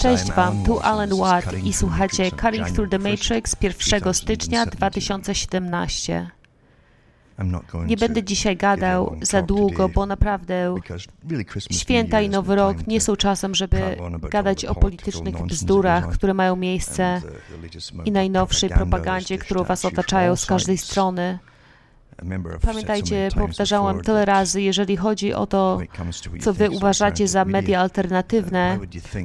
Cześć Wam, tu Alan Watt i słuchacie Cutting Through the Matrix 1 stycznia 2017. Nie będę dzisiaj gadał za długo, bo naprawdę święta i Nowy Rok nie są czasem, żeby gadać o politycznych bzdurach, które mają miejsce i najnowszej propagandzie, którą Was otaczają z każdej strony. Pamiętajcie, powtarzałam tyle razy, jeżeli chodzi o to, co wy uważacie za media alternatywne,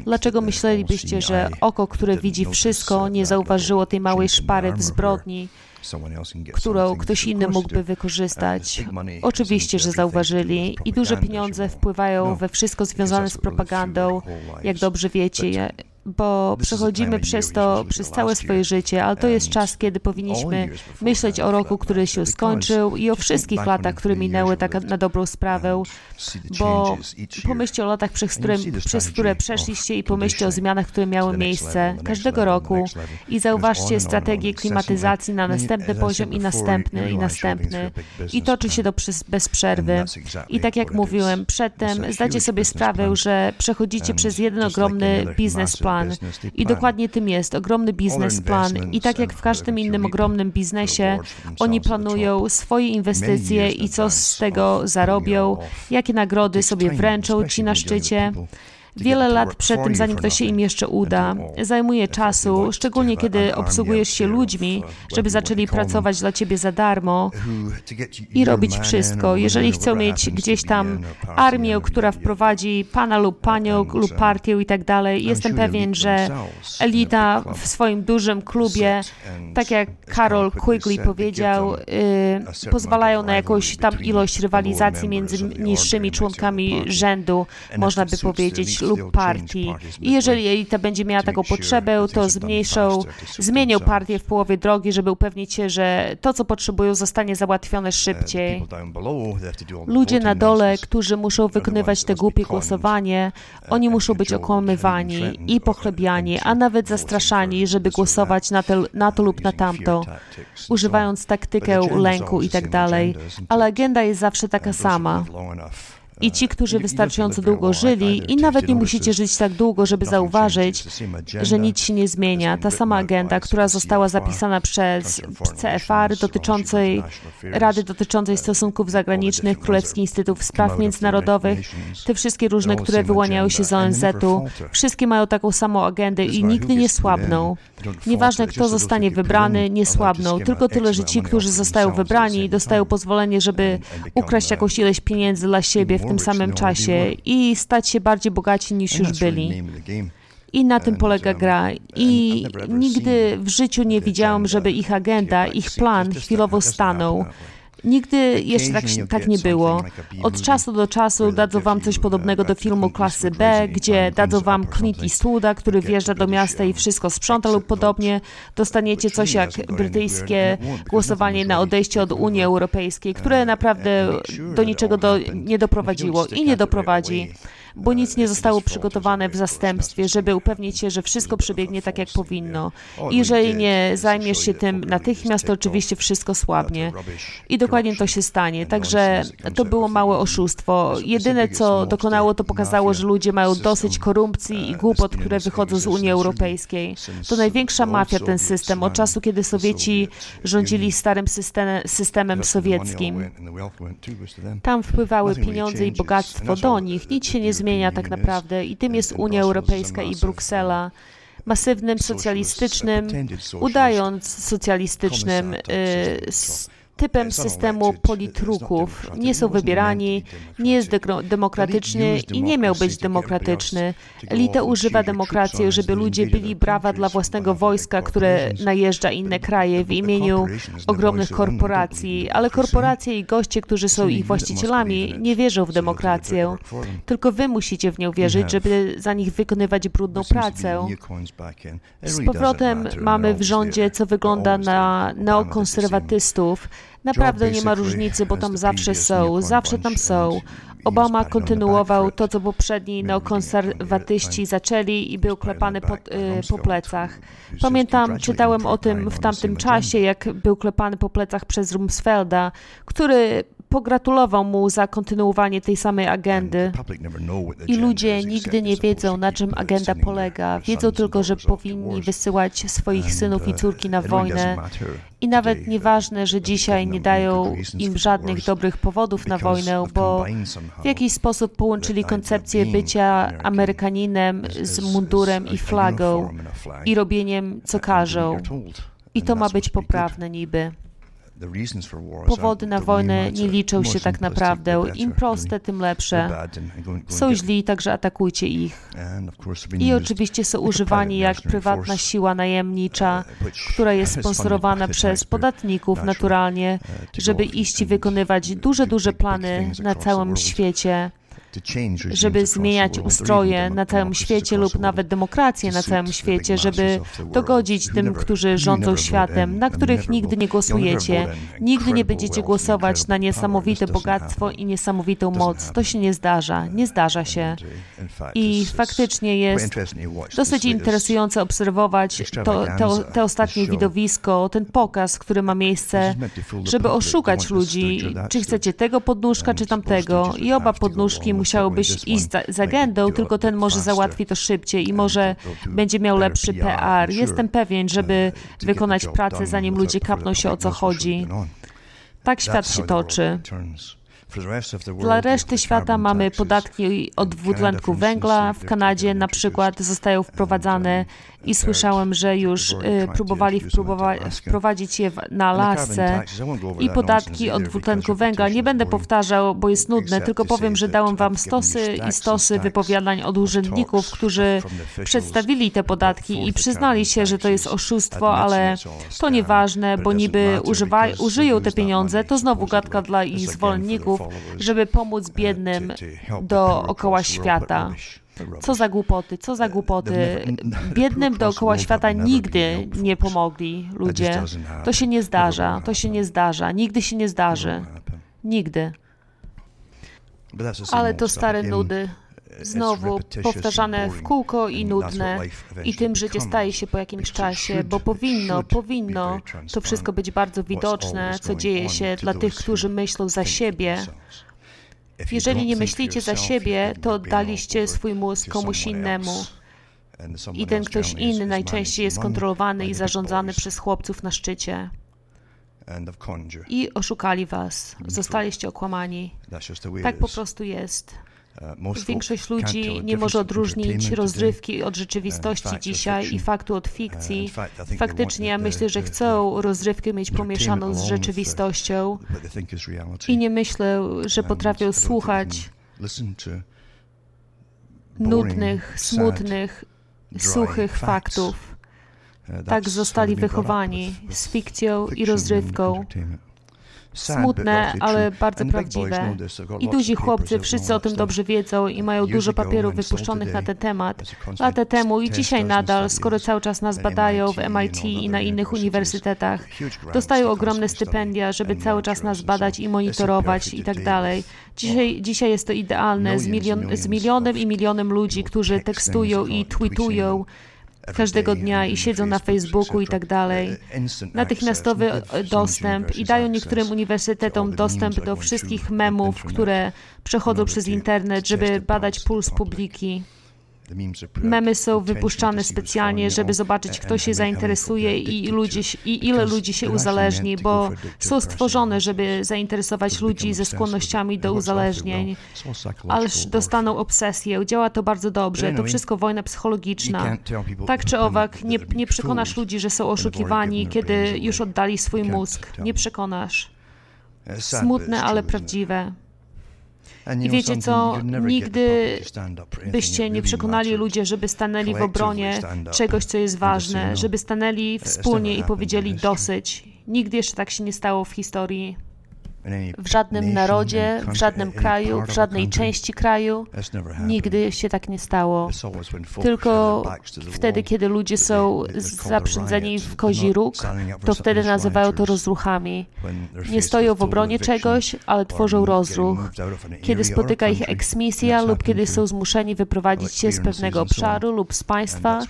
dlaczego myślelibyście, że oko, które widzi wszystko, nie zauważyło tej małej szpary w zbrodni, którą ktoś inny mógłby wykorzystać. Oczywiście, że zauważyli i duże pieniądze wpływają we wszystko związane z propagandą, jak dobrze wiecie bo przechodzimy przez to przez całe swoje życie, ale to jest czas, kiedy powinniśmy myśleć o roku, który się skończył i o wszystkich latach, które minęły tak na dobrą sprawę, bo pomyślcie o latach, przez które, przez które przeszliście i pomyślcie o zmianach, które miały miejsce każdego roku. i zauważcie strategię klimatyzacji na następny poziom i następny i następny. i toczy się to bez przerwy. I tak jak mówiłem przedtem, zdajcie sobie sprawę, że przechodzicie przez jeden ogromny biznesplan, plan. I dokładnie tym jest. Ogromny biznesplan. I tak jak w każdym innym ogromnym biznesie, oni planują swoje inwestycje i co z tego zarobią, jakie nagrody sobie wręczą ci na szczycie wiele lat przed tym, zanim to się im jeszcze uda. Zajmuje czasu, szczególnie kiedy obsługujesz się ludźmi, żeby zaczęli pracować dla ciebie za darmo i robić wszystko. Jeżeli chcą mieć gdzieś tam armię, która wprowadzi pana lub panią lub partię i tak dalej, jestem pewien, że elita w swoim dużym klubie, tak jak Karol Quigley powiedział, y, pozwalają na jakąś tam ilość rywalizacji między niższymi członkami rzędu, można by powiedzieć, lub partii. I jeżeli elita będzie miała taką potrzebę, to zmniejszą, zmienią partię w połowie drogi, żeby upewnić się, że to, co potrzebują, zostanie załatwione szybciej. Ludzie na dole, którzy muszą wykonywać te głupie głosowanie, oni muszą być okłamywani i pochlebiani, a nawet zastraszani, żeby głosować na, te, na to lub na tamto, używając taktykę lęku i tak dalej. Ale agenda jest zawsze taka sama i ci, którzy wystarczająco długo żyli, i nawet nie musicie żyć tak długo, żeby zauważyć, że nic się nie zmienia. Ta sama agenda, która została zapisana przez CFR dotyczącej Rady dotyczącej stosunków zagranicznych, Królewski Instytut Spraw Międzynarodowych, te wszystkie różne, które wyłaniają się z ONZ-u, wszystkie mają taką samą agendę i nigdy nie słabną. Nieważne, kto zostanie wybrany, nie słabną. Tylko tyle, że ci, którzy zostają wybrani, dostają pozwolenie, żeby ukraść jakąś ilość pieniędzy dla siebie w tym samym czasie i stać się bardziej bogaci niż już byli. I na tym polega gra. I nigdy w życiu nie widziałam, żeby ich agenda, ich plan chwilowo stanął. Nigdy jeszcze tak, tak, nie było. Od czasu do czasu dadzą wam coś podobnego do filmu klasy B, gdzie dadzą wam Clint Eastwooda, który wjeżdża do miasta i wszystko sprząta lub podobnie. Dostaniecie coś jak brytyjskie głosowanie na odejście od Unii Europejskiej, które naprawdę do niczego do, nie doprowadziło i nie doprowadzi bo nic nie zostało przygotowane w zastępstwie, żeby upewnić się, że wszystko przebiegnie tak, jak powinno. I jeżeli nie zajmiesz się tym natychmiast, to oczywiście wszystko słabnie. I dokładnie to się stanie. Także to było małe oszustwo. Jedyne, co dokonało, to pokazało, że ludzie mają dosyć korupcji i głupot, które wychodzą z Unii Europejskiej. To największa mafia ten system od czasu, kiedy Sowieci rządzili starym systemem, systemem sowieckim. Tam wpływały pieniądze i bogactwo do nich. Nic się nie zmienia tak naprawdę. I tym jest Unia Europejska i Bruksela. masywnym socjalistycznym, udając socjalistycznym y, typem systemu politruków. Nie są wybierani, nie jest demokratyczny i nie miał być demokratyczny. Elita używa demokracji, żeby ludzie byli brawa dla własnego wojska, które najeżdża inne kraje w imieniu ogromnych korporacji, ale korporacje i goście, którzy są ich właścicielami, nie wierzą w demokrację. Tylko wy musicie w nią wierzyć, żeby za nich wykonywać brudną pracę. Z powrotem mamy w rządzie, co wygląda na neokonserwatystów, Naprawdę nie ma różnicy, bo tam zawsze są, zawsze tam są. Obama kontynuował to, co poprzedni neokonserwatyści zaczęli i był klepany po, y, po plecach. Pamiętam, czytałem o tym w tamtym czasie, jak był klepany po plecach przez Rumsfelda, który pogratulował mu za kontynuowanie tej samej agendy. I ludzie nigdy nie wiedzą, na czym agenda polega. Wiedzą tylko, że powinni wysyłać swoich synów i córki na wojnę. I nawet nieważne, że dzisiaj nie dają im żadnych dobrych powodów na wojnę, bo w jakiś sposób połączyli koncepcję bycia Amerykaninem z mundurem i flagą i robieniem, co każą. I to ma być poprawne niby. Powody na wojnę nie liczą się tak naprawdę. Im proste, tym lepsze. Są źli, także atakujcie ich. I oczywiście są używani jak prywatna siła najemnicza, uh, która jest sponsorowana przez podatników naturalnie, uh, żeby iść i wykonywać duże, duże plany na całym świecie żeby zmieniać ustroje na całym świecie lub nawet demokrację na całym świecie, żeby dogodzić tym, którzy rządzą światem, na których nigdy nie głosujecie. Nigdy nie będziecie głosować na niesamowite bogactwo i niesamowitą moc. To się nie zdarza. Nie zdarza się. I faktycznie jest dosyć interesujące obserwować to, to, to ostatnie widowisko, ten pokaz, który ma miejsce, żeby oszukać ludzi, czy chcecie tego podnóżka, czy tamtego. I oba podnóżki musiałbyś iść za, za agendą, tylko ten może załatwi to szybciej i może będzie miał lepszy PR. Jestem pewien, żeby wykonać pracę, zanim ludzie kapną się o co chodzi. Tak świat się toczy. Dla reszty świata mamy podatki od dwutlenku węgla. W Kanadzie na przykład zostają wprowadzane i słyszałem, że już y, próbowali wprowadzić je na Alasce i podatki od dwutlenku węgla. Nie będę powtarzał, bo jest nudne, tylko powiem, że dałem wam stosy i stosy wypowiadań od urzędników, którzy przedstawili te podatki i przyznali się, że to jest oszustwo, ale to nieważne, bo niby używa, użyją te pieniądze, to znowu gadka dla ich zwolenników, żeby pomóc biednym dookoła świata. Co za głupoty, co za głupoty. Biednym dookoła świata nigdy nie pomogli ludzie. To się nie zdarza, to się nie zdarza, nigdy się nie zdarzy. Nigdy. Ale to stare nudy. Znowu powtarzane w kółko i nudne, i tym życie staje się po jakimś czasie, bo powinno, powinno to wszystko być bardzo widoczne, co dzieje się dla tych, którzy myślą za siebie. Jeżeli nie myślicie za siebie, to oddaliście swój mózg komuś innemu. I ten ktoś inny najczęściej jest kontrolowany i zarządzany przez chłopców na szczycie. I oszukali was. Zostaliście okłamani. Tak po prostu jest. Uh, Większość ludzi nie może odróżnić rozrywki od rzeczywistości dzisiaj i faktu od fikcji. Faktycznie ja myślę, że chcą rozrywkę mieć pomieszaną z rzeczywistością i nie myślę, że potrafią słuchać nudnych, smutnych, suchych faktów. Uh, tak zostali wychowani z fikcją i rozrywką smutne, ale bardzo prawdziwe. I duzi chłopcy, wszyscy o tym dobrze wiedzą i mają dużo papierów wypuszczonych na ten temat. Lata temu i dzisiaj nadal, skoro cały czas nas badają w MIT i na innych uniwersytetach, dostają ogromne stypendia, żeby cały czas nas badać i monitorować i tak dalej. Dzisiaj, dzisiaj jest to idealne. Z, milion, z milionem i milionem ludzi, którzy tekstują i tweetują każdego dnia i siedzą na Facebooku i tak dalej. Natychmiastowy dostęp i dają niektórym uniwersytetom dostęp do wszystkich memów, które przechodzą przez internet, żeby badać puls publiki. Memy są wypuszczane specjalnie, żeby zobaczyć, kto się zainteresuje i, ludzie, i ile ludzi się uzależni, bo są stworzone, żeby zainteresować ludzi ze skłonnościami do uzależnień, ależ dostaną obsesję. Działa to bardzo dobrze. To wszystko wojna psychologiczna. Tak czy owak, nie, nie przekonasz ludzi, że są oszukiwani, kiedy już oddali swój mózg. Nie przekonasz. Smutne, ale prawdziwe. I wiecie co, nigdy byście nie przekonali ludzi, żeby stanęli w obronie czegoś, co jest ważne, żeby stanęli wspólnie i powiedzieli dosyć. Nigdy jeszcze tak się nie stało w historii w żadnym narodzie, w żadnym kraju, w żadnej części kraju. Nigdy się tak nie stało. Tylko wtedy, kiedy ludzie są zaprzędzeni w kozi róg, to wtedy nazywają to rozruchami. Nie stoją w obronie czegoś, ale tworzą rozruch. Kiedy spotyka ich eksmisja lub kiedy są zmuszeni wyprowadzić się z pewnego obszaru lub z państwa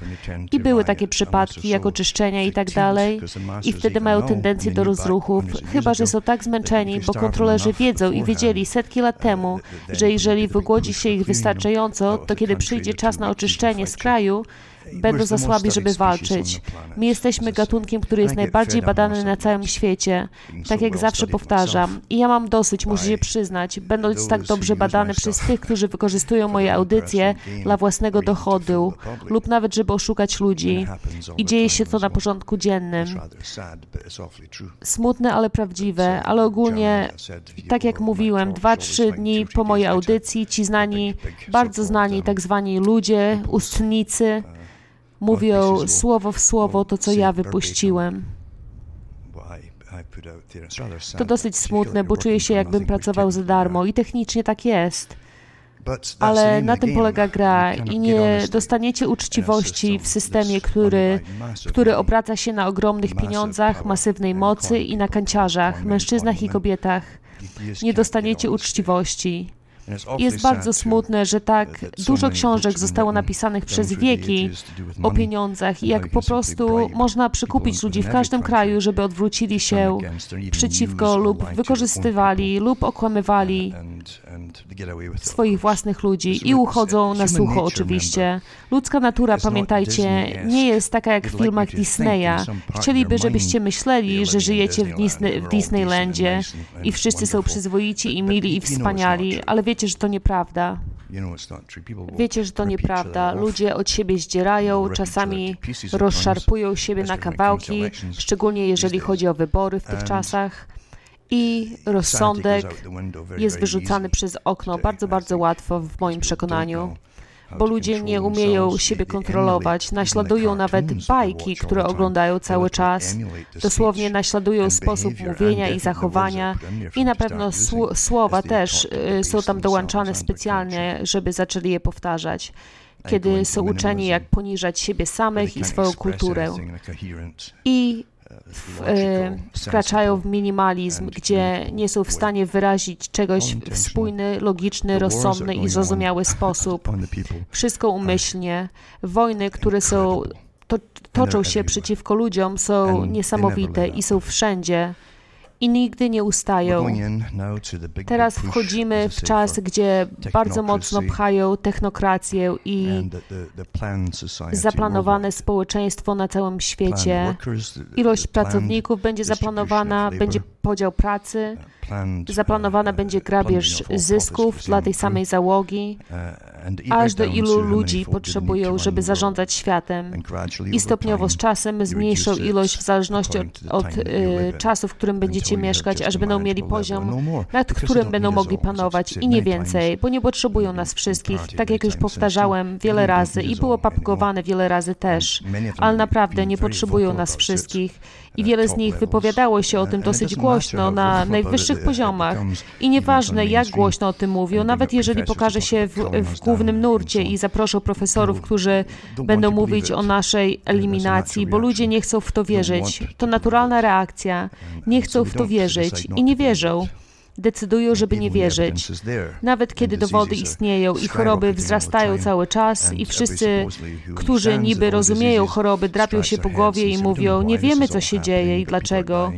i były takie przypadki jak oczyszczenia i tak dalej i wtedy mają tendencję do rozruchów, chyba że są tak zmęczeni, bo kontrolerzy wiedzą i wiedzieli setki lat temu, że jeżeli wygłodzi się ich wystarczająco, to kiedy przyjdzie czas na oczyszczenie z kraju, będą za słabi, żeby walczyć. My jesteśmy gatunkiem, który jest najbardziej badany na całym świecie. Tak jak zawsze powtarzam. I ja mam dosyć, muszę się przyznać, będąc tak dobrze badany przez tych, którzy wykorzystują moje audycje dla własnego dochodu lub nawet, żeby oszukać ludzi. I dzieje się to na porządku dziennym. Smutne, ale prawdziwe, ale ogólnie, tak jak mówiłem, dwa, trzy dni po mojej audycji ci znani, bardzo znani tak zwani ludzie, ustnicy, mówią słowo w słowo to, co ja wypuściłem. To dosyć smutne, bo czuję się, jakbym pracował za darmo i technicznie tak jest. Ale na tym polega gra i nie dostaniecie uczciwości w systemie, który, który obraca się na ogromnych pieniądzach, masywnej mocy i na kanciarzach, mężczyznach i kobietach. Nie dostaniecie uczciwości. Jest bardzo smutne, że tak dużo książek zostało napisanych przez wieki o pieniądzach i jak po prostu można przykupić ludzi w każdym kraju, żeby odwrócili się przeciwko lub wykorzystywali lub okłamywali swoich własnych ludzi i uchodzą na sucho oczywiście. Ludzka natura, pamiętajcie, nie jest taka jak w filmach Disneya. Chcieliby, żebyście myśleli, że żyjecie w, Disney, w Disneylandzie i wszyscy są przyzwoici i mili i wspaniali, ale wiecie, że to nieprawda. Wiecie, że to nieprawda. Ludzie od siebie zdzierają, czasami rozszarpują siebie na kawałki, szczególnie jeżeli chodzi o wybory w tych czasach. I rozsądek jest wyrzucany przez okno bardzo, bardzo łatwo w moim przekonaniu bo ludzie nie umieją siebie kontrolować, naśladują nawet bajki, które oglądają cały czas, dosłownie naśladują sposób mówienia i zachowania. I na pewno słowa też y, są tam dołączane specjalnie, żeby zaczęli je powtarzać. Kiedy są uczeni, jak poniżać siebie samych i swoją kulturę. I wkraczają w minimalizm, gdzie nie są w stanie wyrazić czegoś w spójny, logiczny, rozsądny i zrozumiały sposób. Wszystko umyślnie. Wojny, które są, to, toczą się przeciwko ludziom, są niesamowite i są wszędzie i nigdy nie ustają. Teraz wchodzimy w czas, gdzie bardzo mocno pchają technokrację i zaplanowane społeczeństwo na całym świecie. Ilość pracowników będzie zaplanowana, będzie podział pracy, zaplanowana będzie grabież zysków dla tej samej załogi, aż do ilu ludzi potrzebują, żeby zarządzać światem. I stopniowo z czasem zmniejszą ilość w zależności od, od czasu, w którym będziecie mieszkać, aż będą mieli poziom, nad którym będą mogli panować i nie więcej, bo nie potrzebują nas wszystkich, tak jak już powtarzałem wiele razy i było papugowane wiele razy też, ale naprawdę nie potrzebują nas wszystkich. I wiele z nich wypowiadało się o tym dosyć głośno na najwyższych poziomach. I nieważne, jak głośno o tym mówią, nawet jeżeli pokaże się w, w głównym nurcie i zaproszą profesorów, którzy będą mówić o naszej eliminacji, bo ludzie nie chcą w to wierzyć. To naturalna reakcja. Nie chcą w to wierzyć i nie wierzą decydują, żeby nie wierzyć. Nawet kiedy dowody istnieją i choroby wzrastają cały czas i wszyscy, którzy niby rozumieją choroby, drapią się po głowie i mówią, nie wiemy, co się dzieje i dlaczego.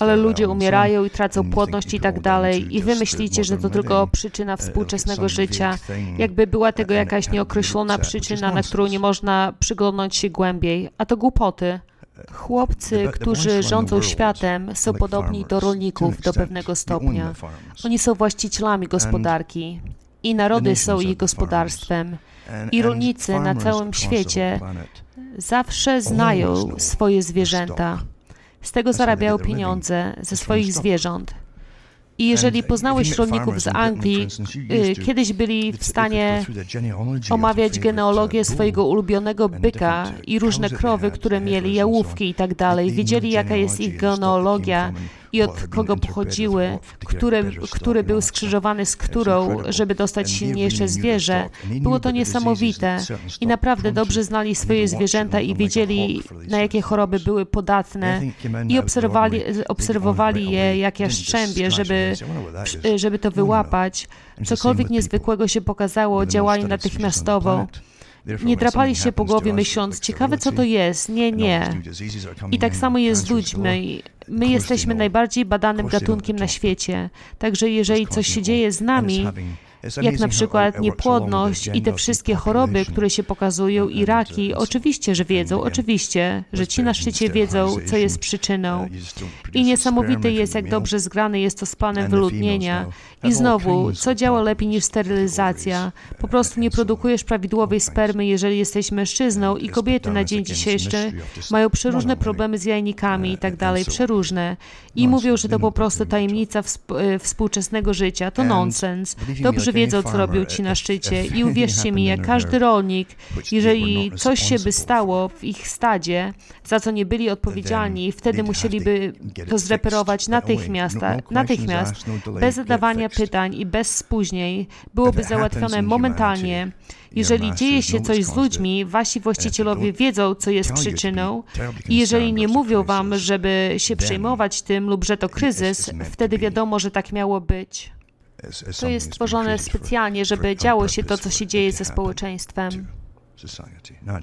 Ale ludzie umierają i tracą płodność i tak dalej, i wy myślicie, że to tylko przyczyna współczesnego życia, jakby była tego jakaś nieokreślona przyczyna, na którą nie można przyglądnąć się głębiej, a to głupoty. Chłopcy, którzy rządzą światem, są podobni do rolników do pewnego stopnia. Oni są właścicielami gospodarki i narody są ich gospodarstwem. I rolnicy na całym świecie zawsze znają swoje zwierzęta. Z tego zarabiają pieniądze ze swoich zwierząt. I jeżeli poznałeś rolników z Anglii, y, kiedyś byli w stanie omawiać genealogię swojego ulubionego byka i różne krowy, które mieli, jałówki i tak dalej. Wiedzieli, jaka jest ich genealogia i od kogo pochodziły, który, który był skrzyżowany z którą, żeby dostać silniejsze zwierzę. Było to niesamowite i naprawdę dobrze znali swoje zwierzęta i wiedzieli, na jakie choroby były podatne i obserwowali, obserwowali je jak jaszczębie, żeby, żeby to wyłapać. Cokolwiek niezwykłego się pokazało, działali natychmiastowo. Nie drapali się po głowie myśląc, ciekawe co to jest. Nie, nie. I tak samo jest z ludźmi. My jesteśmy najbardziej badanym gatunkiem na świecie. Także jeżeli coś się dzieje z nami, jak na przykład niepłodność i te wszystkie choroby, które się pokazują i raki, oczywiście, że wiedzą, oczywiście, że ci na szczycie wiedzą, co jest przyczyną. I niesamowite jest, jak dobrze zgrane jest to z planem wyludnienia. I znowu, co działa lepiej niż sterylizacja? Po prostu nie produkujesz prawidłowej spermy, jeżeli jesteś mężczyzną i kobiety na dzień dzisiejszy mają przeróżne problemy z jajnikami i tak dalej, przeróżne. I mówią, że to po prostu tajemnica e, współczesnego życia. To nonsens. Dobrze wiedzą, co robią ci na szczycie i uwierzcie mi, jak każdy rolnik, jeżeli coś się by stało w ich stadzie, za co nie byli odpowiedzialni, wtedy musieliby to zreperować natychmiast, natychmiast, bez zadawania pytań i bez spóźnień, byłoby załatwione momentalnie. Jeżeli dzieje się coś z ludźmi, wasi właścicielowie wiedzą, co jest przyczyną, i jeżeli nie mówią wam, żeby się przejmować tym lub że to kryzys, wtedy wiadomo, że tak miało być. To jest stworzone specjalnie, żeby działo się to, co się dzieje ze społeczeństwem.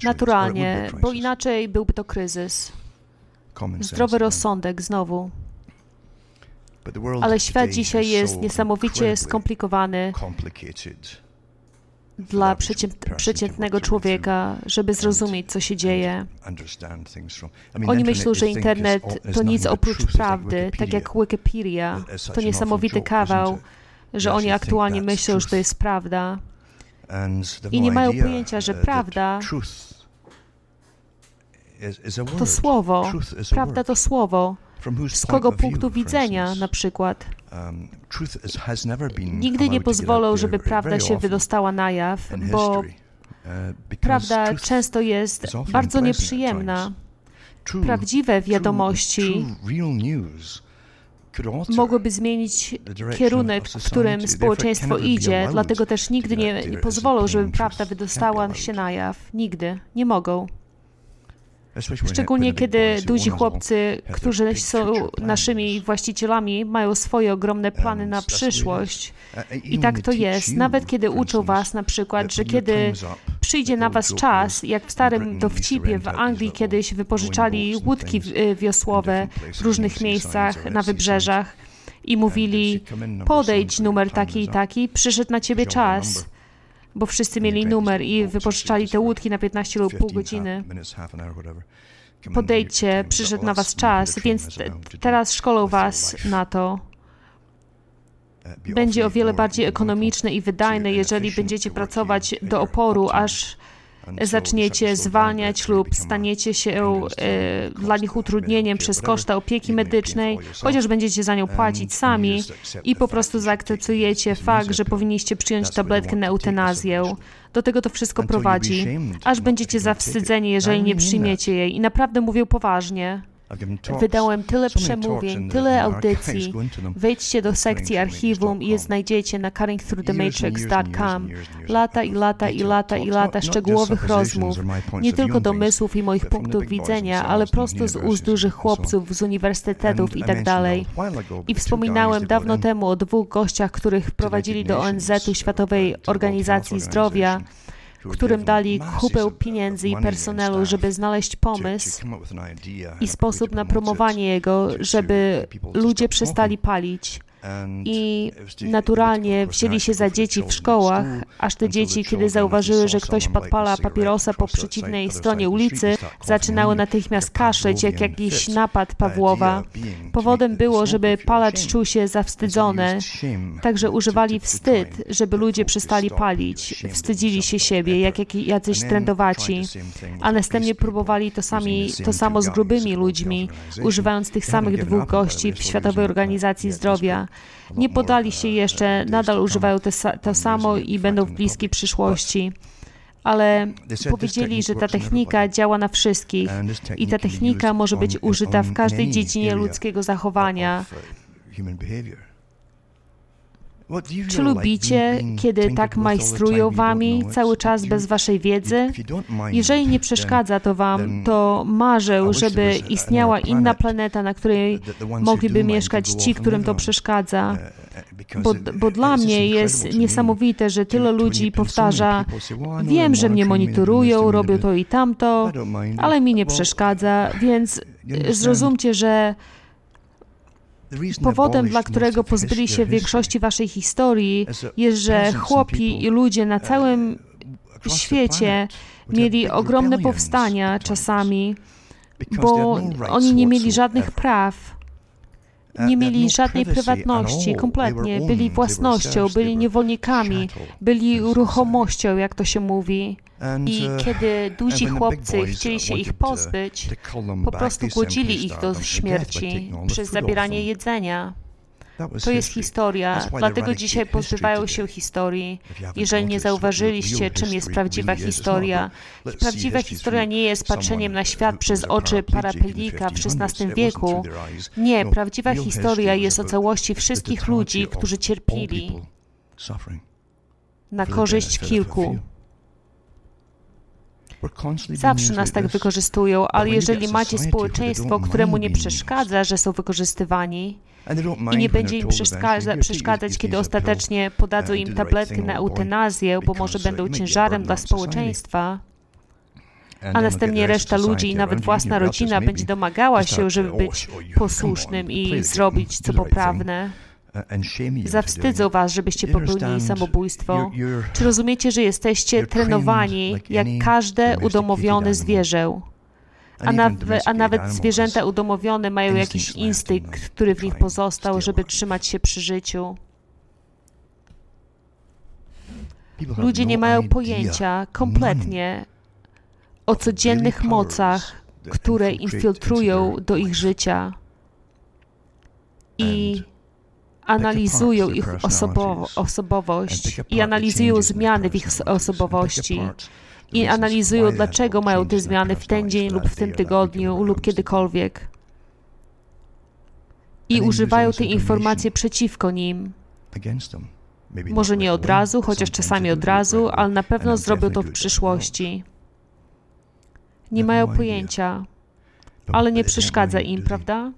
Naturalnie, bo inaczej byłby to kryzys. Zdrowy rozsądek znowu. Ale świat dzisiaj jest niesamowicie skomplikowany dla przeciętnego człowieka, żeby zrozumieć, co się dzieje. Oni myślą, że internet to nic oprócz prawdy, tak jak Wikipedia. To niesamowity kawał że oni aktualnie myślą, że to jest prawda i nie mają pojęcia, że prawda to słowo, prawda to słowo. Z kogo punktu widzenia na przykład? Um, Nigdy nie pozwolą, żeby prawda się wydostała na jaw, bo uh, prawda często jest bardzo nieprzyjemna. Prawdziwe wiadomości mogłyby zmienić kierunek, w którym społeczeństwo idzie, dlatego też nigdy nie, nie pozwolą, żeby prawda wydostała się na jaw. Nigdy. Nie mogą. Szczególnie kiedy duzi chłopcy, którzy są naszymi właścicielami, mają swoje ogromne plany na przyszłość. I tak to jest. Nawet kiedy uczą was na przykład, że kiedy przyjdzie na was czas, jak w starym dowcipie w Anglii kiedyś wypożyczali łódki wiosłowe w różnych miejscach na wybrzeżach i mówili: Podejdź numer taki i taki, przyszedł na ciebie czas bo wszyscy mieli numer i wypożyczali te łódki na 15 lub pół godziny. Podejdźcie, przyszedł na was czas, więc teraz szkolą was na to. Będzie o wiele bardziej ekonomiczne i wydajne, jeżeli będziecie pracować do oporu, aż zaczniecie zwalniać lub staniecie się e, dla nich utrudnieniem przez koszta opieki medycznej, chociaż będziecie za nią płacić sami i po prostu zaakceptujecie fakt, że powinniście przyjąć tabletkę na eutanazję. Do tego to wszystko prowadzi, aż będziecie zawstydzeni, jeżeli nie przyjmiecie jej. I naprawdę mówię poważnie. Wydałem tyle przemówień, tyle audycji. Wejdźcie do sekcji archiwum i je znajdziecie na cuttingthroughthematrix.com. Lata i lata i lata i lata szczegółowych rozmów, nie tylko domysłów i moich punktów widzenia, ale prosto z ust dużych chłopców z uniwersytetów i tak dalej. I wspominałem dawno temu o dwóch gościach, których prowadzili do ONZ-u Światowej Organizacji Zdrowia którym dali kupę pieniędzy i personelu, żeby znaleźć pomysł i sposób na promowanie jego, żeby ludzie przestali palić. I naturalnie wzięli się za dzieci w szkołach, aż te dzieci, kiedy zauważyły, że ktoś podpala papierosa po przeciwnej stronie ulicy, zaczynały natychmiast kaszleć jak jakiś napad Pawłowa. Powodem było, żeby palacz czuł się zawstydzony, także używali wstyd, żeby ludzie przestali palić. Wstydzili się siebie, jak jacyś trendowaci, a następnie próbowali to, sami, to samo z grubymi ludźmi, używając tych samych dwóch gości w Światowej Organizacji Zdrowia. Nie podali się jeszcze, nadal używają to samo i będą w bliskiej przyszłości ale powiedzieli, że ta technika działa na wszystkich i ta technika może być użyta w każdej dziedzinie ludzkiego zachowania. Czy lubicie, kiedy tak majstrują wami cały czas bez waszej wiedzy? Jeżeli nie przeszkadza to wam, to marzę, żeby istniała inna planeta, na której mogliby mieszkać ci, którym to przeszkadza. Bo, bo dla mnie jest niesamowite, że tyle ludzi powtarza: Wiem, że mnie monitorują, robią to i tamto, ale mi nie przeszkadza, więc zrozumcie, że Powodem, dla którego pozbyli się większości waszej historii, jest, że chłopi i ludzie na całym świecie mieli ogromne powstania czasami, bo oni nie mieli żadnych praw. Nie mieli żadnej prywatności, kompletnie. Byli własnością, byli niewolnikami, byli ruchomością, jak to się mówi. I uh, kiedy duzi chłopcy chcieli się ich pozbyć, po prostu głodzili ich do śmierci przez zabieranie jedzenia. To jest historia, dlatego dzisiaj pozbywają się historii. Jeżeli nie zauważyliście, czym jest prawdziwa historia, prawdziwa historia nie jest patrzeniem na świat przez oczy parapelika w XVI wieku. Nie, prawdziwa historia jest o całości wszystkich ludzi, którzy cierpili na korzyść kilku. Zawsze nas tak wykorzystują, ale jeżeli macie społeczeństwo, któremu nie przeszkadza, że są wykorzystywani i nie będzie im przeszkadzać, kiedy ostatecznie podadzą im tabletkę na eutanazję, bo może będą ciężarem dla społeczeństwa, a następnie reszta ludzi i nawet własna rodzina będzie domagała się, żeby być posłusznym i zrobić co poprawne. Zawstydzą was, żebyście popełnili samobójstwo. Czy rozumiecie, że jesteście trenowani jak każde udomowione zwierzę? A, naw- a, nawet zwierzęta udomowione mają jakiś instynkt, który w nich pozostał, żeby trzymać się przy życiu. Ludzie nie no mają pojęcia kompletnie o codziennych mocach, które infiltrują do ich życia. I analizują ich osobowo, osobowość i analizują zmiany w ich osobowości i analizują, dlaczego mają te zmiany w ten dzień lub w tym tygodniu lub kiedykolwiek. I używają tej informacji przeciwko nim. Może nie od razu, chociaż czasami od razu, ale na pewno zrobią to w przyszłości. Nie mają pojęcia, ale nie przeszkadza im, prawda?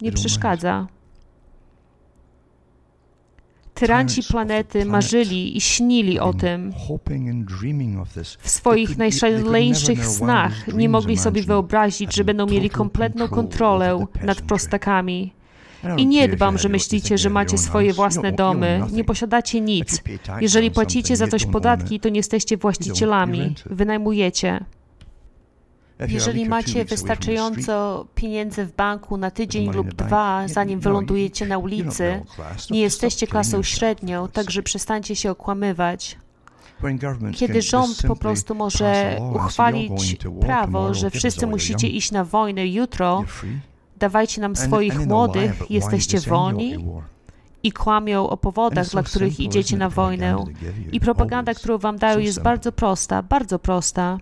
Nie przeszkadza. Tyranci planety marzyli i śnili o tym. W swoich najszaleńszych snach nie mogli sobie wyobrazić, że będą mieli kompletną kontrolę nad prostakami. I nie dbam, że myślicie, że macie swoje własne domy. Nie posiadacie nic. Jeżeli płacicie za coś podatki, to nie jesteście właścicielami. Wynajmujecie. Jeżeli macie wystarczająco pieniędzy w banku na tydzień lub dwa, zanim wylądujecie na ulicy, nie jesteście klasą średnią, także przestańcie się okłamywać. Kiedy rząd po prostu może uchwalić prawo, że wszyscy musicie iść na wojnę jutro, dawajcie nam swoich młodych, jesteście wolni, i kłamią o powodach, dla których idziecie na wojnę. I propaganda, którą wam dają, jest bardzo prosta, bardzo prosta.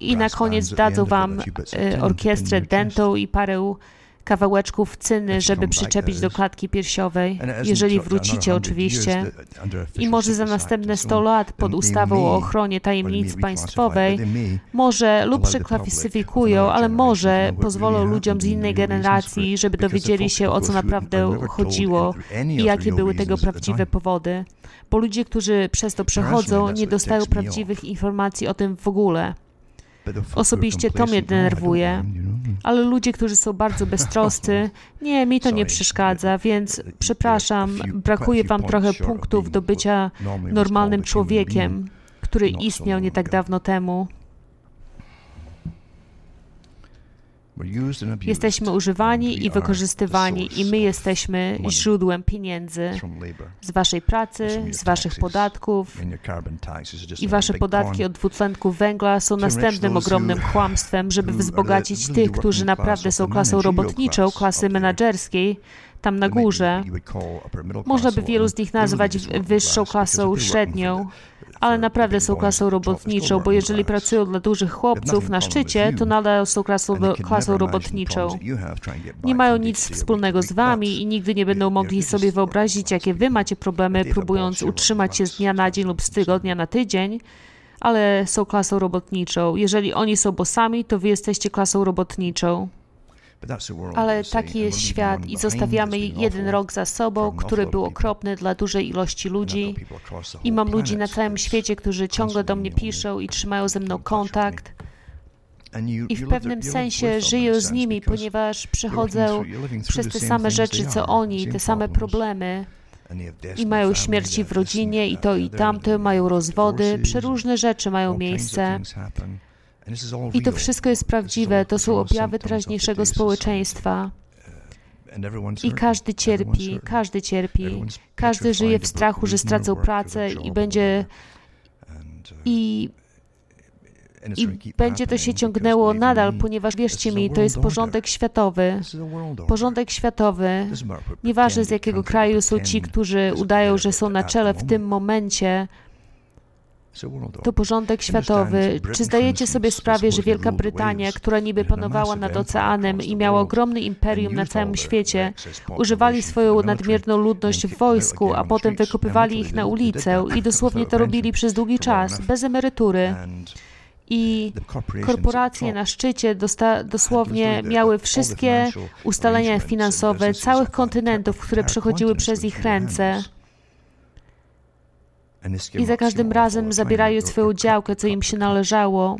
I na koniec dadzą wam e, orkiestrę dentą i parę kawałeczków cyny, żeby przyczepić do klatki piersiowej, jeżeli wrócicie oczywiście. I może za następne 100 lat pod ustawą o ochronie tajemnic państwowej, może lub przeklasyfikują, ale może pozwolą ludziom z innej generacji, żeby dowiedzieli się, o co naprawdę chodziło i jakie były tego prawdziwe powody. Bo ludzie, którzy przez to przechodzą, nie dostają prawdziwych informacji o tym w ogóle. Osobiście to mnie denerwuje, ale ludzie, którzy są bardzo beztroscy, nie, mi to nie przeszkadza, więc przepraszam, brakuje wam trochę punktów do bycia normalnym człowiekiem, który istniał nie tak dawno temu. Jesteśmy używani i wykorzystywani, i my jesteśmy źródłem pieniędzy z Waszej pracy, z Waszych podatków. I Wasze podatki od dwutlenku węgla są następnym ogromnym kłamstwem, żeby wzbogacić tych, którzy naprawdę są klasą robotniczą, klasy menedżerskiej, tam na górze. Można by wielu z nich nazwać wyższą klasą średnią, ale naprawdę są klasą robotniczą, bo jeżeli pracują dla dużych chłopców na szczycie, to nadal są klasą, klasą robotniczą. Nie mają nic wspólnego z wami i nigdy nie będą mogli sobie wyobrazić, jakie wy macie problemy, próbując utrzymać się z dnia na dzień lub z tygodnia na tydzień, ale są klasą robotniczą. Jeżeli oni są bossami, to wy jesteście klasą robotniczą. Ale taki jest świat i zostawiamy jeden rok za sobą, który był okropny dla dużej ilości ludzi. I mam ludzi na całym świecie, którzy ciągle do mnie piszą i trzymają ze mną kontakt. I w pewnym sensie żyję z nimi, ponieważ przechodzę przez te same rzeczy, co oni, te same problemy. I mają śmierci w rodzinie, i to, i tamto, mają rozwody, przeróżne rzeczy mają miejsce. I to wszystko jest prawdziwe, to są objawy teraźniejszego społeczeństwa. I każdy cierpi, każdy cierpi, każdy żyje w strachu, że stracą pracę i będzie. I i będzie to się ciągnęło nadal, ponieważ wierzcie mi, to jest porządek światowy. Porządek światowy. Nieważne z jakiego kraju są ci, którzy udają, że są na czele w tym momencie, to porządek światowy. Czy zdajecie sobie sprawę, że Wielka Brytania, która niby panowała nad oceanem i miała ogromne imperium na całym świecie, używali swoją nadmierną ludność w wojsku, a potem wykopywali ich na ulicę i dosłownie to robili przez długi czas, bez emerytury i korporacje na szczycie dosłownie miały wszystkie ustalenia finansowe całych kontynentów, które przechodziły przez ich ręce. I za każdym razem zabierają swoją działkę, co im się należało.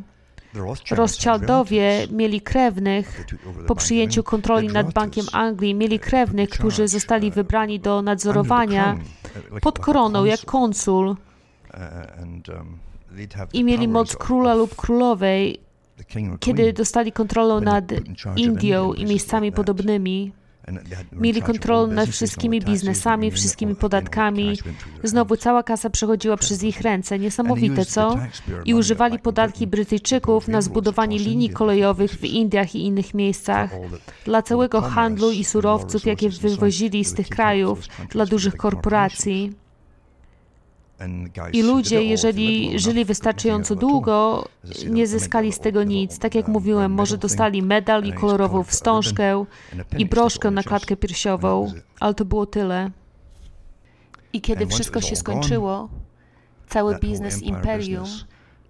Rothschildowie mieli krewnych. Po przyjęciu kontroli nad Bankiem Anglii, mieli krewnych, którzy zostali wybrani do nadzorowania pod koroną jak konsul. I mieli moc króla lub królowej, kiedy dostali kontrolę nad Indią i miejscami podobnymi. Mieli kontrolę nad wszystkimi biznesami, wszystkimi podatkami. Znowu cała kasa przechodziła przez ich ręce. Niesamowite, co? I używali podatki Brytyjczyków na zbudowanie linii kolejowych w Indiach i innych miejscach dla całego handlu i surowców, jakie wywozili z tych krajów dla dużych korporacji. I ludzie, jeżeli żyli wystarczająco długo, nie zyskali z tego nic. Tak jak mówiłem, może dostali medal i kolorową wstążkę i broszkę na klatkę piersiową, ale to było tyle. I kiedy wszystko się skończyło, cały biznes imperium,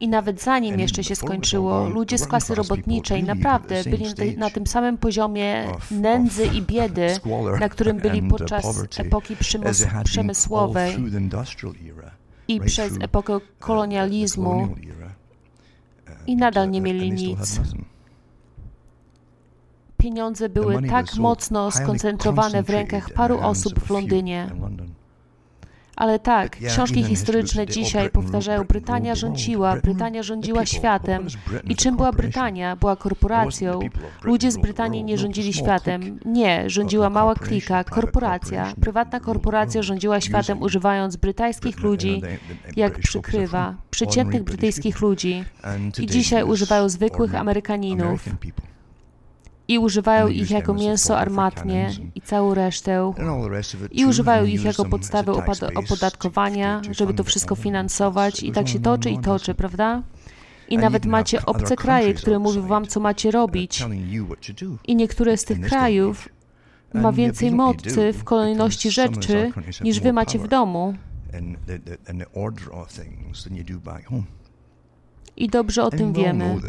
i nawet zanim jeszcze się skończyło, ludzie z klasy robotniczej naprawdę byli na tym samym poziomie nędzy i biedy, na którym byli podczas epoki przemysłowej i przez epokę kolonializmu i nadal nie mieli nic. Pieniądze były tak mocno skoncentrowane w rękach paru osób w Londynie. Ale tak, książki historyczne dzisiaj powtarzają, Brytania rządziła, Brytania rządziła światem. I czym była Brytania? Była korporacją. Ludzie z Brytanii nie rządzili światem. Nie, rządziła mała klika, korporacja. Prywatna korporacja rządziła światem, używając brytyjskich ludzi jak przykrywa, przeciętnych brytyjskich ludzi. I dzisiaj używają zwykłych Amerykaninów i używają ich jako mięso armatnie i całą resztę. I używają ich jako podstawę opodatkowania, żeby to wszystko finansować. I tak się toczy i toczy, prawda? I nawet macie obce kraje, które mówią wam, co macie robić. I niektóre z tych krajów ma więcej mocy w kolejności rzeczy, niż wy macie w domu. I dobrze o tym wiemy.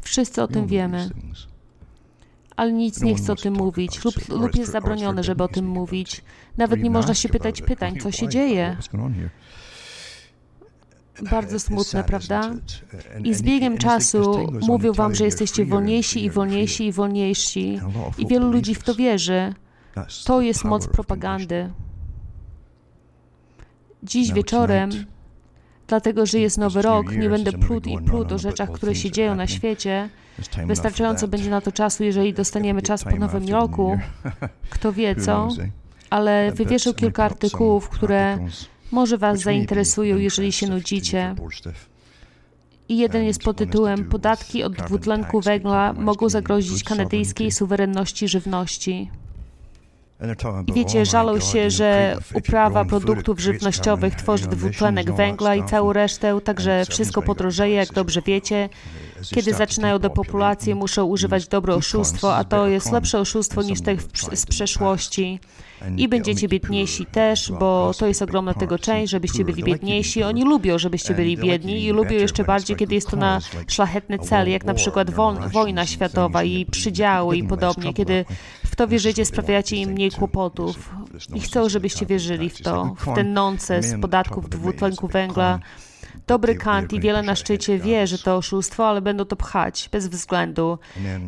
Wszyscy o tym wiemy ale nic nie chce o tym mówić, lub, lub jest zabronione, żeby o tym mówić. Nawet nie można się pytać pytań, co się dzieje. Bardzo smutne, prawda? I z biegiem czasu mówią wam, że jesteście wolniejsi i wolniejsi i wolniejsi. I wielu ludzi w to wierzy. To jest moc propagandy. Dziś wieczorem Dlatego, że jest nowy rok, nie będę plód i plód o rzeczach, które się dzieją na świecie. Wystarczająco będzie na to czasu, jeżeli dostaniemy czas po nowym roku. Kto wie co? Ale wywieszę kilka artykułów, które może Was zainteresują, jeżeli się nudzicie. I jeden jest pod tytułem Podatki od dwutlenku węgla mogą zagrozić kanadyjskiej suwerenności żywności. I wiecie, żalą się, że uprawa produktów żywnościowych tworzy dwutlenek węgla i całą resztę, także wszystko podrożeje, jak dobrze wiecie. Kiedy zaczynają depopulację, muszą używać dobro oszustwo, a to jest lepsze oszustwo niż te z przeszłości. I będziecie biedniejsi też, bo to jest ogromna tego część, żebyście byli biedniejsi. Oni lubią, żebyście byli biedni i lubią jeszcze bardziej, kiedy jest to na szlachetny cel, jak na przykład wojna światowa i przydziały i podobnie. Kiedy w to wierzycie, sprawiacie im mniej kłopotów i chcą, żebyście wierzyli w to, w ten nonsens podatków dwutlenku węgla, Dobry Kant i wiele na szczycie wie, że to oszustwo, ale będą to pchać bez względu.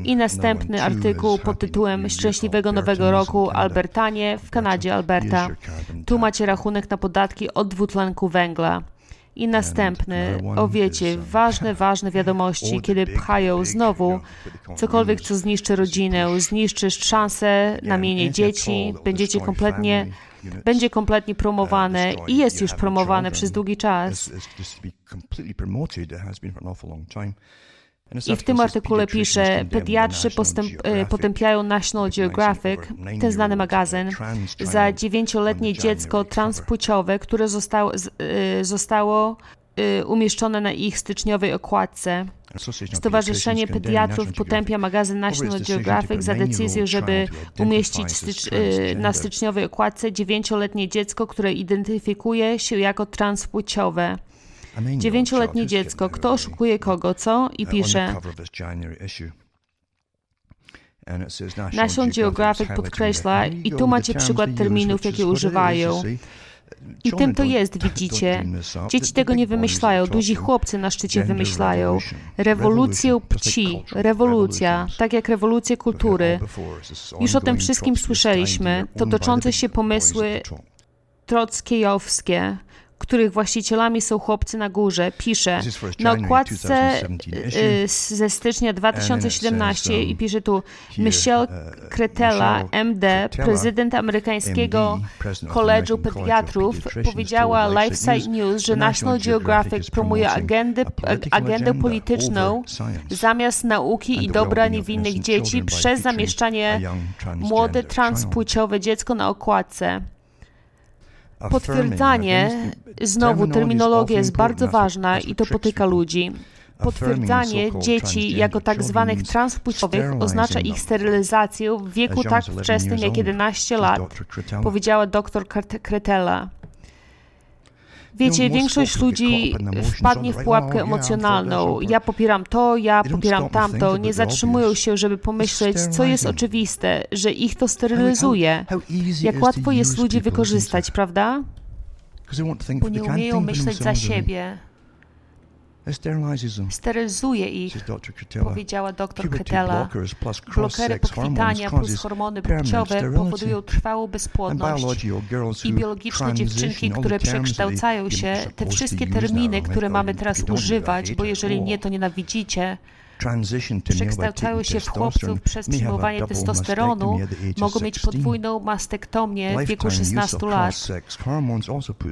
I następny artykuł pod tytułem Szczęśliwego Nowego Roku Albertanie w Kanadzie Alberta. Tu macie rachunek na podatki od dwutlenku węgla. I następny, o wiecie, ważne, ważne wiadomości, kiedy pchają znowu cokolwiek, co zniszczy rodzinę, zniszczysz szansę na mienie dzieci, będziecie kompletnie będzie kompletnie promowane i jest już promowane przez długi czas. I w tym artykule pisze, pediatrzy e, potępiają National Geographic, ten znany magazyn, za dziewięcioletnie dziecko transpłciowe, które zostało, e, zostało Y, umieszczone na ich styczniowej okładce. Stowarzyszenie Pediatrów potępia magazyn National Geographic za decyzję, żeby umieścić stycz, y, na styczniowej okładce dziewięcioletnie dziecko, które identyfikuje się jako transpłciowe. Dziewięcioletnie dziecko, kto oszukuje kogo, co? I pisze. National Geographic podkreśla, i tu macie przykład terminów, jakie używają. I tym to jest, widzicie. Dzieci tego nie wymyślają, duzi chłopcy na szczycie wymyślają. Rewolucję płci, rewolucja, tak jak rewolucję kultury. Już o tym wszystkim słyszeliśmy. To toczące się pomysły trockiejowskie, których właścicielami są chłopcy na górze, pisze na okładce y, ze stycznia 2017 um, i pisze tu Michelle Cretella, MD, prezydent amerykańskiego Koledżu Pediatrów, powiedziała LifeSite News, że National Geographic promuje agendę, agendę polityczną zamiast nauki i dobra niewinnych dzieci przez zamieszczanie młode transpłciowe dziecko na okładce. Potwierdzanie, znowu terminologia jest bardzo ważna i to potyka ludzi. Potwierdzanie dzieci jako tak zwanych transpłciowych oznacza ich sterylizację w wieku tak wczesnym jak 11 lat, powiedziała dr Kretella. Wiecie, większość ludzi wpadnie w pułapkę emocjonalną. Ja popieram to, ja popieram tamto. Nie zatrzymują się, żeby pomyśleć, co jest oczywiste, że ich to sterylizuje. Jak łatwo jest ludzi wykorzystać, prawda? Bo nie umieją myśleć za siebie. Sterylizuje ich, powiedziała dr Ketela. Blokery pokwitania plus hormony płciowe powodują trwałą bezpłodność. I biologiczne dziewczynki, które przekształcają się, te wszystkie terminy, które mamy teraz używać, bo jeżeli nie, to nienawidzicie, przekształcają się w chłopców przez przyjmowanie testosteronu, mogą mieć podwójną mastektomię w wieku 16 lat.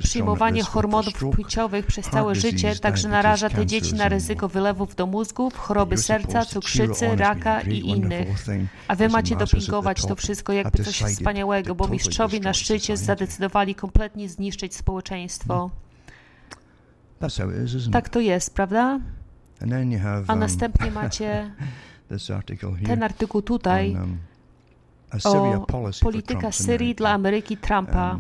Przyjmowanie hormonów płciowych przez całe życie także naraża te dzieci na ryzyko wylewów do mózgów, choroby serca, cukrzycy, raka i innych. A wy macie dopingować to wszystko jakby coś wspaniałego, bo mistrzowie na szczycie zadecydowali kompletnie zniszczyć społeczeństwo. Tak to jest, prawda? A um, następnie macie ten artykuł tutaj um, o polityka Syrii dla Ameryki Trumpa.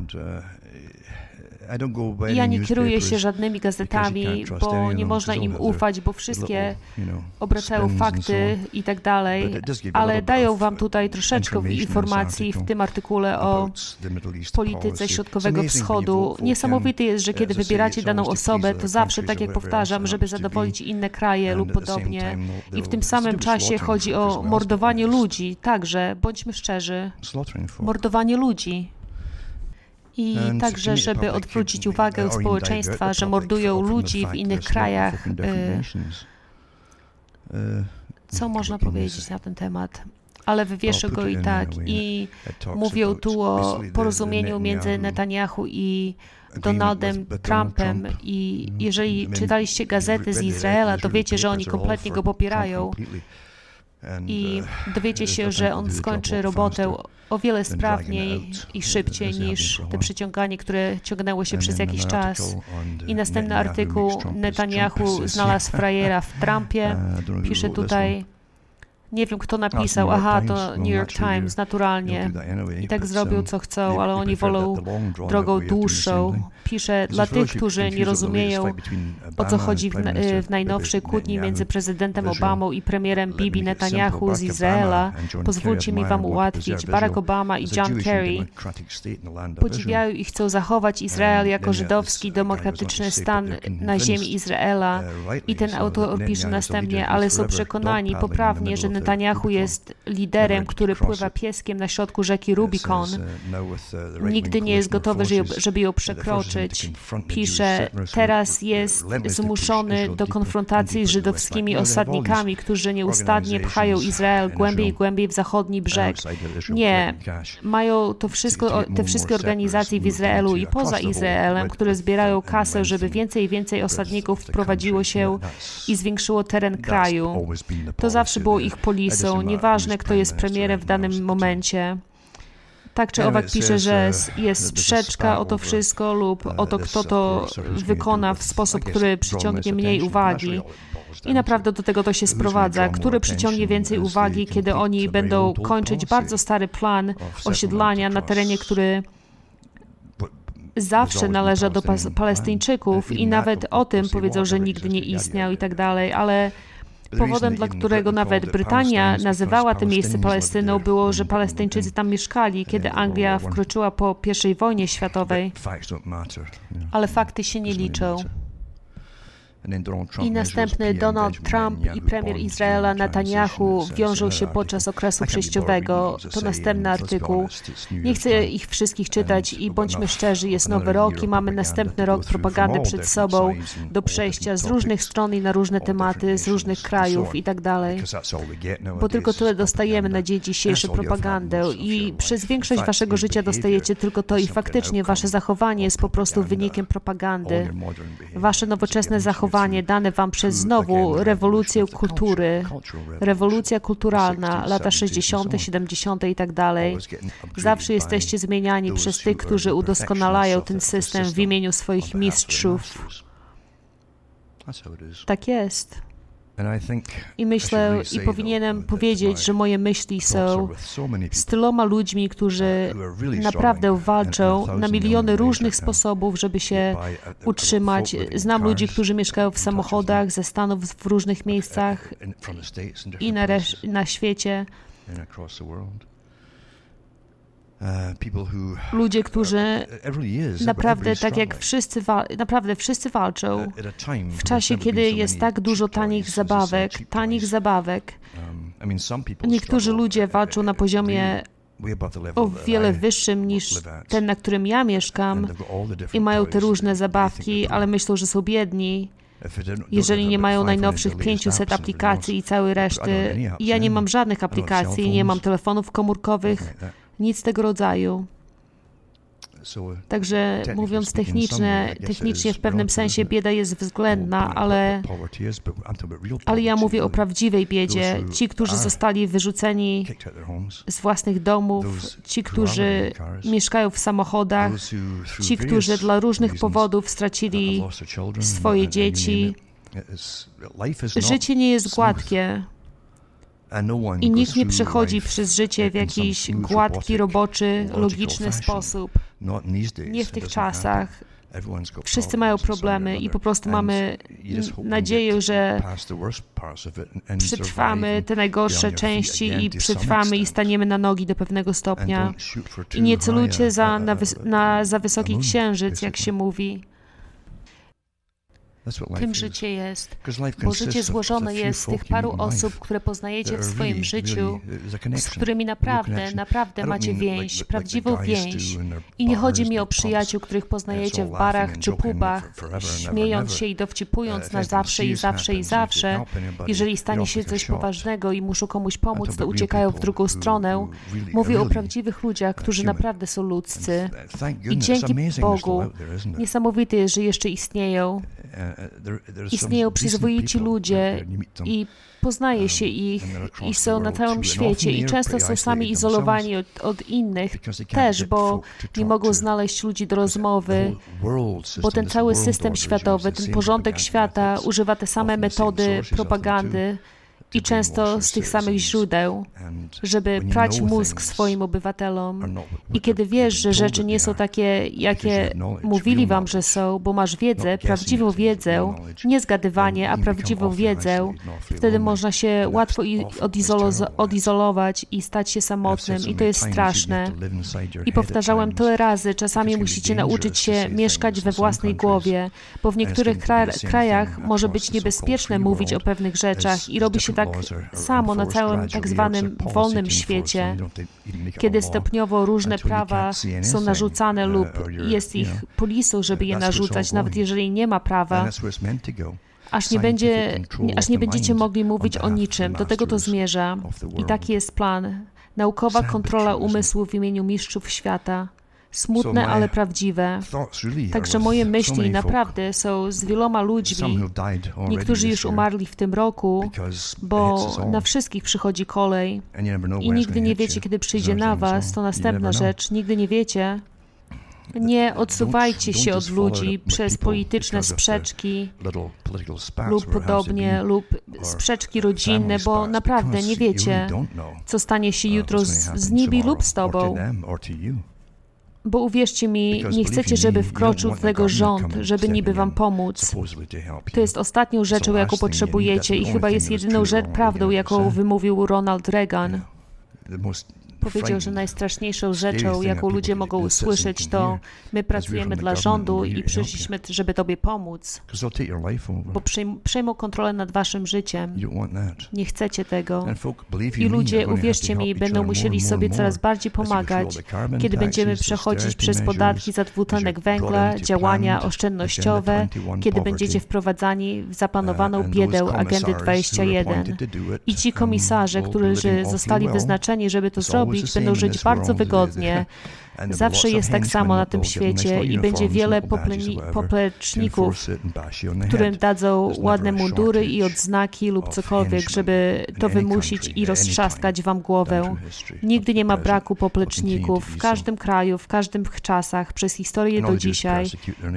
Ja nie kieruję się żadnymi gazetami, bo nie można im ufać, bo wszystkie obracają fakty i tak dalej, ale dają wam tutaj troszeczkę informacji w tym artykule o polityce Środkowego Wschodu. Niesamowite jest, że kiedy wybieracie daną osobę, to zawsze, tak jak powtarzam, żeby zadowolić inne kraje lub podobnie. I w tym samym czasie chodzi o mordowanie ludzi, także, bądźmy szczerzy, mordowanie ludzi i także, żeby odwrócić uwagę społeczeństwa, że mordują ludzi w innych krajach. Y, uh, co można powiedzieć na ten temat? Ale wywieszę go i tak. I mówią tu o porozumieniu między Netanyahu i Donaldem Trumpem i jeżeli czytaliście gazety z Izraela, to wiecie, że oni kompletnie go popierają i dowiecie się, że on skończy robotę o wiele sprawniej i szybciej niż to przyciąganie, które ciągnęło się przez jakiś czas. I następny artykuł Netanyahu znalazł frajera w Trumpie. Pisze tutaj nie wiem, kto napisał. Aha, to New York Times, naturalnie. I tak zrobił, co chcą, ale oni wolą drogą dłuższą. Pisze dla tych, którzy nie rozumieją, o co chodzi w, w najnowszej kłótni między prezydentem Obamą i premierem Bibi Netanyahu z Izraela. Pozwólcie mi wam ułatwić. Barack Obama i John Kerry podziwiają i chcą zachować Izrael jako żydowski, demokratyczny stan na ziemi Izraela. I ten autor pisze następnie, ale są przekonani poprawnie, że Netanyahu jest liderem, który pływa pieskiem na środku rzeki Rubicon. Nigdy nie jest gotowy, żeby ją przekroczyć. Pisze, teraz jest zmuszony do konfrontacji z żydowskimi osadnikami, którzy nieustannie pchają Izrael głębiej i głębiej w zachodni brzeg. Nie, mają to wszystko, te wszystkie organizacje w Izraelu i poza Izraelem, które zbierają kasę, żeby więcej i więcej osadników wprowadziło się i zwiększyło teren kraju. To zawsze było ich polisą, nieważne kto jest premierem w danym momencie. Tak czy owak pisze, że jest sprzeczka o to wszystko lub o to, kto to wykona w sposób, który przyciągnie mniej uwagi. I naprawdę do tego to się sprowadza, który przyciągnie więcej uwagi, kiedy oni będą kończyć bardzo stary plan osiedlania na terenie, który zawsze należał do Palestyńczyków i nawet o tym powiedzą, że nigdy nie istniał i tak dalej, ale Powodem, dla którego nawet Brytania nazywała to miejsce Palestyną, było, że Palestyńczycy tam mieszkali, kiedy Anglia wkroczyła po I wojnie światowej. Ale fakty się nie liczą. I następny Donald Trump i premier Izraela Netanyahu wiążą się podczas okresu przejściowego. To następny artykuł. Nie chcę ich wszystkich czytać i bądźmy szczerzy, jest nowy rok i mamy następny rok propagandy przed sobą do przejścia z różnych stron i na różne tematy, z różnych krajów i tak dalej. Bo tylko tyle dostajemy na dzień dzisiejszy propagandę i przez większość waszego życia dostajecie tylko to i faktycznie wasze zachowanie jest po prostu wynikiem propagandy. Wasze nowoczesne zachowanie dane wam przez znowu rewolucję kultury, rewolucja kulturalna, lata 60., 70. i tak dalej. Zawsze jesteście zmieniani przez tych, którzy udoskonalają ten system w imieniu swoich mistrzów. Tak jest. I myślę, i powinienem powiedzieć, że moje myśli są z tyloma ludźmi, którzy naprawdę walczą na miliony różnych sposobów, żeby się utrzymać. Znam ludzi, którzy mieszkają w samochodach ze Stanów w różnych miejscach i na, na świecie. Uh, Ludzie, którzy uh, naprawdę, tak jak wszyscy, naprawdę wszyscy walczą w czasie, kiedy jest tak dużo tanich zabawek, tanich zabawek. Um, Niektórzy ludzie walczą na poziomie o wiele wyższym niż ten, na którym ja mieszkam i mają te różne zabawki, ale myślą, że są biedni. Jeżeli nie mają najnowszych 500 aplikacji i całej reszty, ja nie mam żadnych aplikacji, nie mam telefonów komórkowych, nic tego rodzaju. Także mówiąc technicznie, technicznie w pewnym sensie bieda jest względna, ale, ale ja mówię o prawdziwej biedzie. Ci, którzy zostali wyrzuceni z własnych domów, ci, którzy mieszkają w samochodach, ci, którzy dla różnych powodów stracili swoje dzieci. Życie nie jest gładkie. I nikt nie przechodzi przez życie w jakiś gładki, roboczy, logiczny sposób. Nie w tych czasach. Wszyscy mają problemy i po prostu mamy nadzieję, że przetrwamy te najgorsze części i przetrwamy i staniemy na nogi do pewnego stopnia. I nie celujcie za, na, na za wysoki księżyc, jak się mówi. Tym życie jest, bo życie złożone jest z tych paru osób, które poznajecie w swoim życiu, z którymi naprawdę, naprawdę macie więź, prawdziwą więź. I nie chodzi mi o przyjaciół, których poznajecie w barach czy pubach, śmiejąc się i dowcipując uh, na zawsze i zawsze i zawsze. Jeżeli stanie się coś poważnego i muszą komuś pomóc, to uciekają w drugą stronę. Mówię o prawdziwych ludziach, którzy naprawdę są ludzcy. I dzięki Bogu, niesamowite jest, że jeszcze istnieją. Istnieją przyzwoici ludzie i poznaje się ich i są na całym świecie i często są sami izolowani od, od innych też, bo nie mogą znaleźć ludzi do rozmowy, bo ten cały system światowy, ten porządek świata używa te same metody propagandy i często z tych samych źródeł, żeby prać mózg swoim obywatelom. I kiedy wiesz, że rzeczy nie są takie, jakie mówili wam, że są, bo masz wiedzę, prawdziwą wiedzę, nie zgadywanie, a prawdziwą wiedzę, wtedy można się łatwo odizolować i stać się samotnym. i to jest straszne. I powtarzałem tyle razy, czasami musicie nauczyć się mieszkać we własnej głowie, bo w niektórych krajach może być niebezpieczne mówić o pewnych rzeczach i robi się tak samo na całym tak zwanym wolnym świecie, kiedy stopniowo różne prawa są narzucane lub jest ich polisą, żeby je narzucać, nawet jeżeli nie ma prawa aż nie, będzie, aż nie będziecie mogli mówić o niczym. Do tego to zmierza. I taki jest plan. Naukowa kontrola umysłu w imieniu mistrzów świata smutne, ale prawdziwe. Także moje myśli naprawdę są z wieloma ludźmi. Niektórzy już umarli w tym roku, bo na wszystkich przychodzi kolej i nigdy nie wiecie, kiedy przyjdzie na was. To następna rzecz. Nigdy nie wiecie. Nie odsuwajcie się od ludzi przez polityczne sprzeczki lub podobnie, lub sprzeczki rodzinne, bo naprawdę nie wiecie, co stanie się jutro z, z nimi lub z tobą. Bo uwierzcie mi, nie chcecie, żeby wkroczył w tego rząd, żeby niby wam pomóc. To jest ostatnią rzeczą, jaką potrzebujecie i chyba jest jedyną rzecz, prawdą, jaką wymówił Ronald Reagan. Powiedział, że najstraszniejszą rzeczą, jaką ludzie mogą usłyszeć, to my pracujemy dla rządu i przyszliśmy, żeby Tobie pomóc, bo przejmą kontrolę nad Waszym życiem. Nie chcecie tego. I ludzie, uwierzcie mi, będą musieli sobie coraz bardziej pomagać, kiedy będziemy przechodzić przez podatki za dwutlenek węgla, działania oszczędnościowe, kiedy będziecie wprowadzani w zaplanowaną biedę Agendy 21. I ci komisarze, którzy zostali wyznaczeni, żeby to zrobić, robić, będą żyć bardzo wygodnie. Zawsze jest tak samo na tym świecie i będzie wiele popleczników, którym dadzą ładne mundury i odznaki lub cokolwiek, żeby to wymusić i roztrzaskać wam głowę. Nigdy nie ma braku popleczników w każdym kraju, w każdych czasach, przez historię do dzisiaj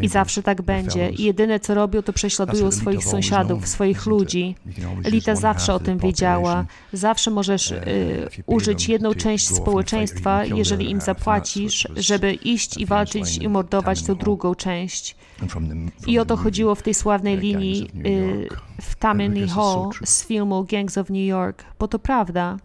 i zawsze tak będzie. I jedyne co robią, to prześladują swoich sąsiadów, swoich ludzi. Elita zawsze o tym wiedziała. Zawsze możesz y, użyć jedną część społeczeństwa, jeżeli im zapłacisz, żeby iść i walczyć i mordować tę drugą część. I o to chodziło w tej sławnej linii y, w Tammany Hall z filmu Gangs of New York, bo to prawda.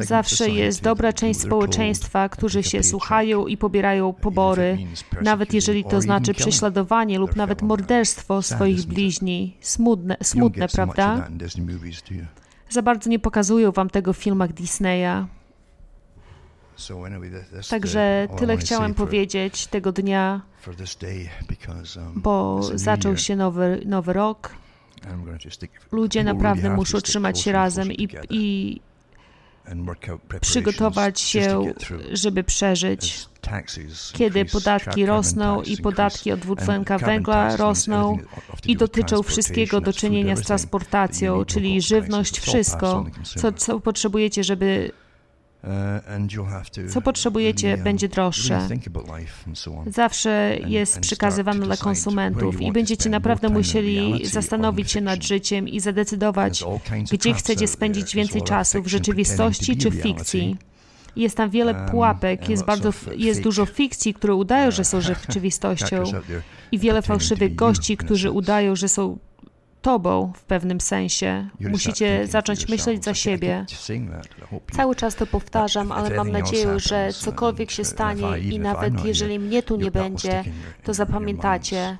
Zawsze jest dobra część społeczeństwa, którzy się słuchają i pobierają pobory, nawet jeżeli to znaczy prześladowanie lub nawet morderstwo swoich bliźni. Smutne, smutne prawda? Za bardzo nie pokazują wam tego w filmach Disneya. Także tyle chciałem powiedzieć tego dnia, um, bo zaczął się nowy, nowy rok. Ludzie naprawdę muszą trzymać się razem i, i przygotować się, żeby przeżyć. Kiedy podatki rosną i podatki od dwutlenka węgla rosną i dotyczą wszystkiego do czynienia z transportacją, czyli żywność, wszystko, co, co potrzebujecie, żeby Co potrzebujecie, będzie droższe. Zawsze jest przekazywane dla konsumentów i będziecie naprawdę musieli zastanowić się nad życiem i zadecydować, gdzie chcecie spędzić więcej czasu w rzeczywistości czy w fikcji. Jest tam wiele um, pułapek, jest, bardzo, jest dużo fikcji, które udają, że są rzeczywistością i wiele fałszywych gości, którzy udają, że są tobą w pewnym sensie. Musicie zacząć myśleć za siebie. Cały czas to powtarzam, ale mam nadzieję, że cokolwiek się stanie i nawet jeżeli mnie tu nie będzie, to zapamiętacie,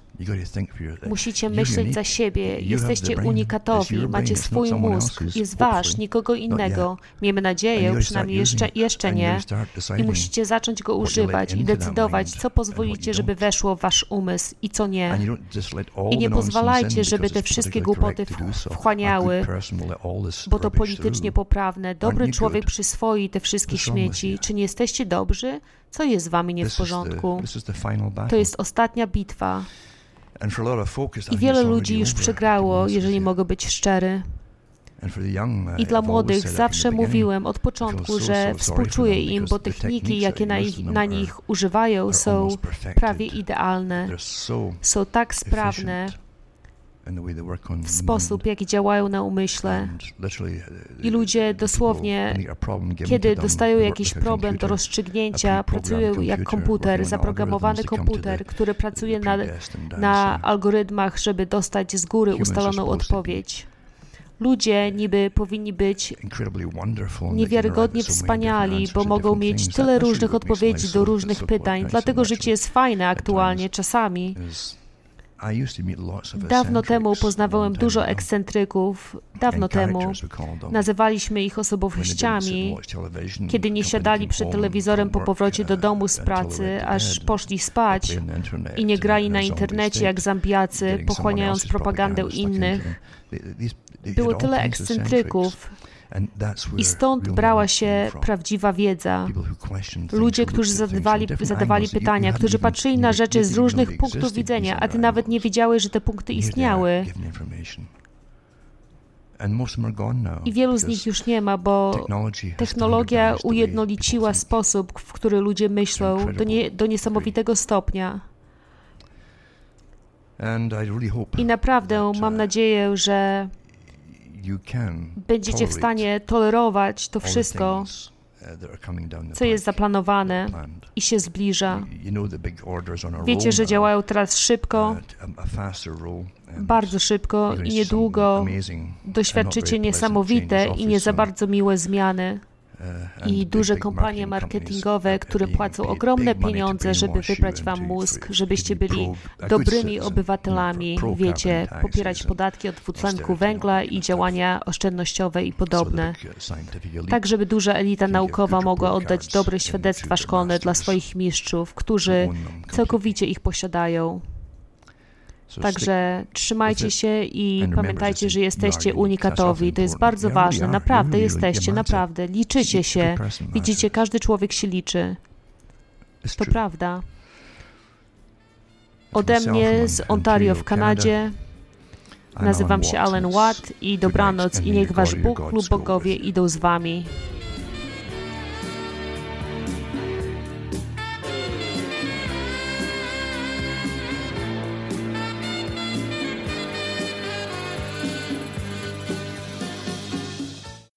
Musicie myśleć za siebie. Jesteście unikatowi, macie swój mózg, jest wasz, nikogo innego. Miejmy nadzieję, przynajmniej jeszcze, jeszcze nie. I musicie zacząć go używać i decydować, co pozwolicie, żeby weszło w wasz umysł i co nie. I nie pozwalajcie, żeby te wszystkie głupoty wchłaniały, bo to politycznie poprawne. Dobry człowiek przyswoi te wszystkie śmieci. Czy nie jesteście dobrzy? Co jest z wami nie w porządku? To jest ostatnia bitwa. I wiele ludzi już przegrało, jeżeli mogę być szczery. I dla młodych zawsze mówiłem od początku, że współczuję im, bo techniki, jakie na, ich, na nich używają, są prawie idealne. Są tak sprawne w sposób, jaki działają na umyśle. I ludzie dosłownie, kiedy dostają jakiś problem do rozstrzygnięcia, pracują jak komputer, zaprogramowany komputer, który pracuje na, na algorytmach, żeby dostać z góry ustaloną odpowiedź. Ludzie niby powinni być niewiarygodnie wspaniali, bo mogą mieć tyle różnych odpowiedzi do różnych pytań, dlatego życie jest fajne aktualnie czasami. Dawno temu poznawałem dużo ekscentryków, dawno temu. Nazywaliśmy ich osobowościami, kiedy nie siadali przed telewizorem po powrocie do domu z pracy, aż poszli spać i nie grali na internecie jak zambiacy, pochłaniając propagandę innych. Było tyle ekscentryków, i stąd brała się prawdziwa wiedza. Ludzie, którzy zadawali, zadawali pytania, którzy patrzyli na rzeczy z różnych punktów widzenia, a ty nawet nie wiedziałeś, że te punkty istniały. I wielu z nich już nie ma, bo technologia ujednoliciła sposób, w który ludzie myślą do, nie, do niesamowitego stopnia. I naprawdę mam uh, nadzieję, że będziecie w stanie tolerować to wszystko, uh, co jest zaplanowane i się zbliża. Wiecie, że działają teraz szybko, bardzo szybko i niedługo doświadczycie niesamowite i nie za bardzo miłe zmiany i duże kompanie marketingowe, które płacą ogromne pieniądze, żeby wybrać wam mózg, żebyście byli dobrymi obywatelami, wiecie, popierać podatki od dwutlenku węgla i działania oszczędnościowe i podobne. Tak, żeby duża elita naukowa mogła oddać dobre świadectwa szkolne dla swoich mistrzów, którzy całkowicie ich posiadają. Także trzymajcie się i pamiętajcie, że jesteście unikatowi. To jest bardzo ważne. Naprawdę jesteście, naprawdę. Liczycie się. Widzicie, każdy człowiek się liczy. To prawda. Ode mnie z Ontario w Kanadzie. Nazywam się Alan Watt i dobranoc i niech wasz Bóg lub bogowie idą z wami.